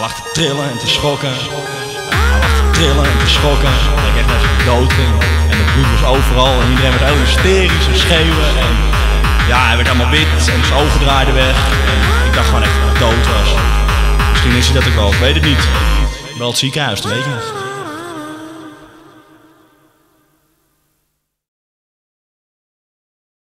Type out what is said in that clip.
lag te trillen en te schokken. Hij lag te trillen en te schokken. Dat ik echt als ik dood ging. En de bloed was overal en iedereen werd heel hysterisch en schreeuwen. En ja, hij werd allemaal wit en zijn ogen draaiden weg. En ik dacht gewoon echt dat hij dood was. Misschien is hij dat ook wel, ik weet het niet. Wel het ziekenhuis, dat weet je nog.